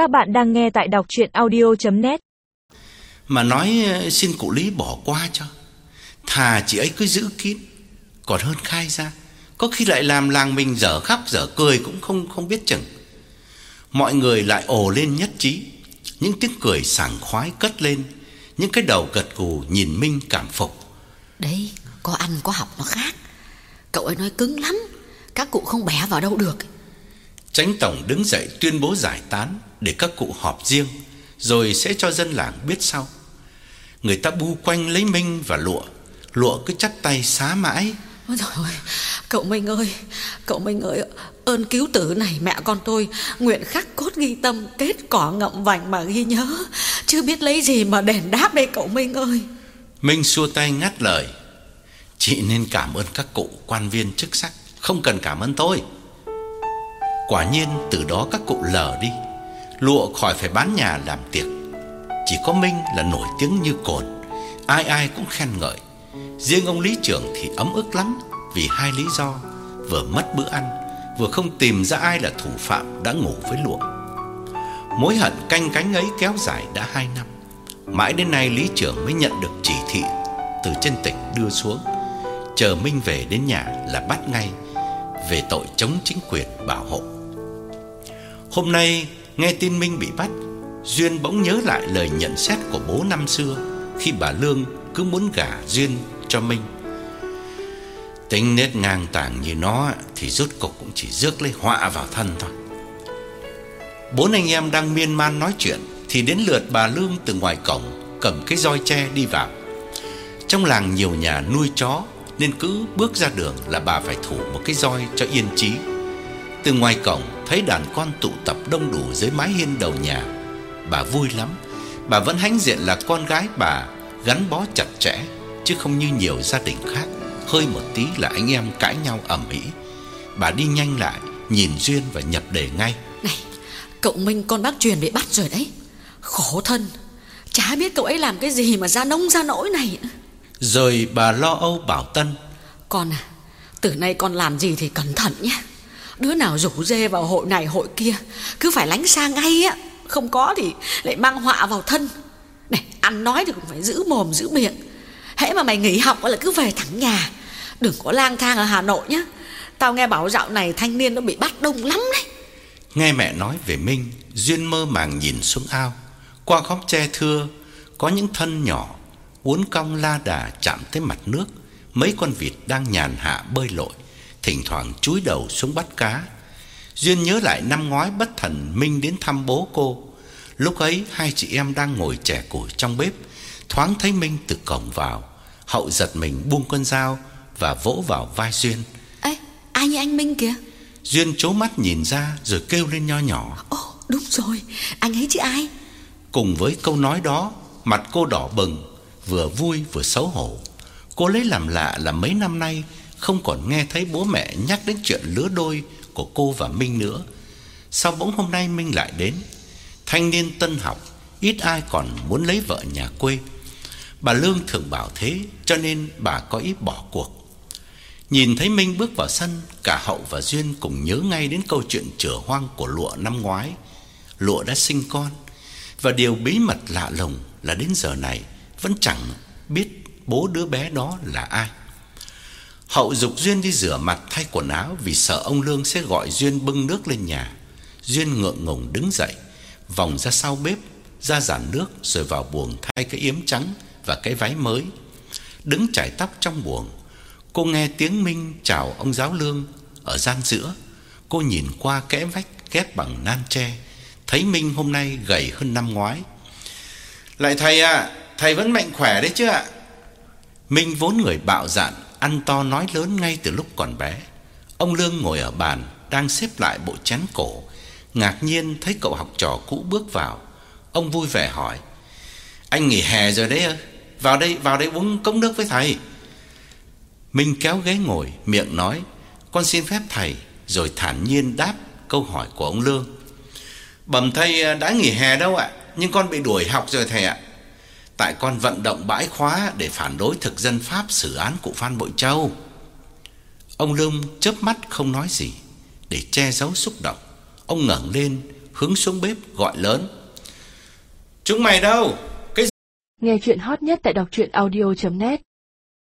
Các bạn đang nghe tại đọc chuyện audio.net Mà nói ờ, xin cụ Lý bỏ qua cho. Thà chị ấy cứ giữ kín Còn hơn khai ra. Có khi lại làm làng mình dở khóc dở cười Cũng không không biết chừng. Mọi người lại ồ lên nhất trí. Những tiếng cười sảng khoái cất lên. Những cái đầu gật gù nhìn Minh cảm phục. Đấy, có ăn có học nó khác. Cậu ấy nói cứng lắm. Các cụ không bẻ vào đâu được Tránh tổng đứng dậy tuyên bố giải tán Để các cụ họp riêng Rồi sẽ cho dân làng biết sau. Người ta bu quanh lấy Minh và lụa Lụa cứ chắp tay xá mãi. Ôi trời ơi, cậu Minh ơi Cậu Minh ơi Ơn cứu tử này mẹ con tôi Nguyện khắc cốt ghi tâm Kết cỏ ngậm vành mà ghi nhớ. Chứ biết lấy gì mà đền đáp đây cậu Minh ơi. Minh xua tay ngắt lời. Chị nên cảm ơn các cụ quan viên chức sắc Không cần cảm ơn tôi Quả nhiên từ đó các cụ lờ đi. Lụa khỏi phải bán nhà làm tiệc. Chỉ có Minh là nổi tiếng như cồn. Ai ai cũng khen ngợi. Riêng ông lý trưởng thì ấm ức lắm Vì hai lý do. Vừa mất bữa ăn, Vừa không tìm ra ai là thủ phạm đã ngủ với lụa. Mối hận canh cánh ấy kéo dài đã hai năm. Mãi đến nay lý trưởng mới nhận được chỉ thị Từ trên tỉnh đưa xuống. Chờ Minh về đến nhà là bắt ngay Về tội chống chính quyền bảo hộ. Hôm nay, nghe tin Minh bị bắt, Duyên bỗng nhớ lại lời nhận xét của bố năm xưa, Khi bà Lương cứ muốn gả Duyên cho Minh. Tính nết ngang tàng như nó Thì rốt cục cũng chỉ rước lấy họa vào thân thôi. Bốn anh em đang miên man nói chuyện Thì đến lượt bà Lương từ ngoài cổng Cầm cái roi tre đi vào. Trong làng nhiều nhà nuôi chó Nên cứ bước ra đường là bà phải thủ một cái roi cho yên trí từ ngoài cổng thấy đàn con tụ tập đông đủ dưới mái hiên đầu nhà. Bà vui lắm. Bà vẫn hãnh diện là con gái bà Gắn bó chặt chẽ Chứ không như nhiều gia đình khác. Hơi một tí là anh em cãi nhau ầm ĩ. Bà đi nhanh lại Nhìn Duyên và nhập đề ngay. Này, cậu Minh con bác truyền bị bắt rồi đấy. Khổ thân. Chả biết cậu ấy làm cái gì mà ra nông ra nỗi này. Rồi bà lo âu bảo Tân. Con à Từ nay con làm gì thì cẩn thận nhé Đứa nào rủ dê vào hội này hội kia, Cứ phải lánh xa ngay á, Không có thì lại mang họa vào thân. Này, ăn nói thì cũng phải giữ mồm, giữ miệng. Hễ mà mày nghỉ học là cứ về thẳng nhà. Đừng có lang thang ở Hà Nội nhá. Tao nghe bảo dạo này thanh niên nó bị bắt đông lắm đấy. Nghe mẹ nói về Minh, Duyên mơ màng nhìn xuống ao. Qua góc tre thưa, Có những thân nhỏ, Uốn cong la đà chạm tới mặt nước. Mấy con vịt đang nhàn hạ bơi lội. Thỉnh thoảng chúi đầu xuống bắt cá. Duyên nhớ lại năm ngoái bất thần Minh đến thăm bố cô. Lúc ấy hai chị em đang ngồi chè củi trong bếp Thoáng thấy Minh từ cổng vào. Hậu giật mình buông con dao Và vỗ vào vai Duyên. Ê, ai như anh Minh kìa? Duyên chố mắt nhìn ra Rồi kêu lên nho nhỏ. Ồ, đúng rồi, anh ấy chứ ai? Cùng với câu nói đó Mặt cô đỏ bừng Vừa vui vừa xấu hổ. Cô lấy làm lạ là mấy năm nay không còn nghe thấy bố mẹ nhắc đến chuyện lứa đôi Của cô và Minh nữa. Sao bỗng hôm nay Minh lại đến. Thanh niên tân học, Ít ai còn muốn lấy vợ nhà quê. Bà Lương thường bảo thế, Cho nên bà có ý bỏ cuộc. Nhìn thấy Minh bước vào sân, Cả Hậu và Duyên cùng nhớ ngay đến câu chuyện chửa hoang của Lụa năm ngoái. Lụa đã sinh con, Và điều bí mật lạ lùng là đến giờ này Vẫn chẳng biết bố đứa bé đó là ai. Hậu dục Duyên đi rửa mặt thay quần áo Vì sợ ông Lương sẽ gọi Duyên bưng nước lên nhà. Duyên ngượng ngùng đứng dậy, Vòng ra sau bếp, Ra giản nước rồi vào buồng thay cái yếm trắng Và cái váy mới. Đứng chải tóc trong buồng, Cô nghe tiếng Minh chào ông giáo lương Ở gian giữa. Cô nhìn qua kẽ vách ghép bằng nan tre, Thấy Minh hôm nay gầy hơn năm ngoái. Lại thầy à Thầy vẫn mạnh khỏe đấy chứ ạ. Minh vốn người bạo dạn Ăn to nói lớn ngay từ lúc còn bé. Ông Lương ngồi ở bàn, Đang xếp lại bộ chén cổ. Ngạc nhiên thấy cậu học trò cũ bước vào. Ông vui vẻ hỏi, Anh nghỉ hè rồi đấy ơ Vào đây vào đây uống cốc nước với thầy. Minh kéo ghế ngồi, Miệng nói, Con xin phép thầy. Rồi thản nhiên đáp câu hỏi của ông Lương, Bẩm thầy à, đã nghỉ hè đâu ạ? Nhưng con bị đuổi học rồi thầy ạ. Tại con vận động bãi khóa Để phản đối thực dân Pháp xử án cụ Phan Bội Châu Ông Lương chớp mắt không nói gì, Để che giấu xúc động, Ông ngẩng lên, hướng xuống bếp gọi lớn. Chúng mày đâu? Cái Nghe chuyện hot nhất tại đọc truyện audio.net